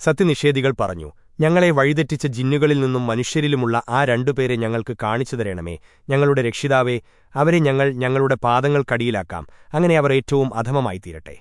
സത്യനിഷേധികൾ പറഞ്ഞു ഞങ്ങളെ വഴിതെറ്റിച്ച ജിന്നുകളിൽ നിന്നും മനുഷ്യരിലുമുള്ള ആ രണ്ടുപേരെ ഞങ്ങൾക്ക് കാണിച്ചു തരണമേ. ഞങ്ങളുടെ രക്ഷിതാവേ അവരെ ഞങ്ങൾ ഞങ്ങളുടെ പാദങ്ങൾക്കടിയിലാക്കാം. അങ്ങനെ അവർ ഏറ്റവും അധമമായി തീരട്ടെ